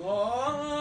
Oh,